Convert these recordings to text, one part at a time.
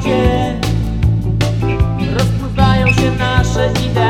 gdzie rozpływają się nasze idee.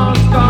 monster.